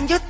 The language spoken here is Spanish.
lanjut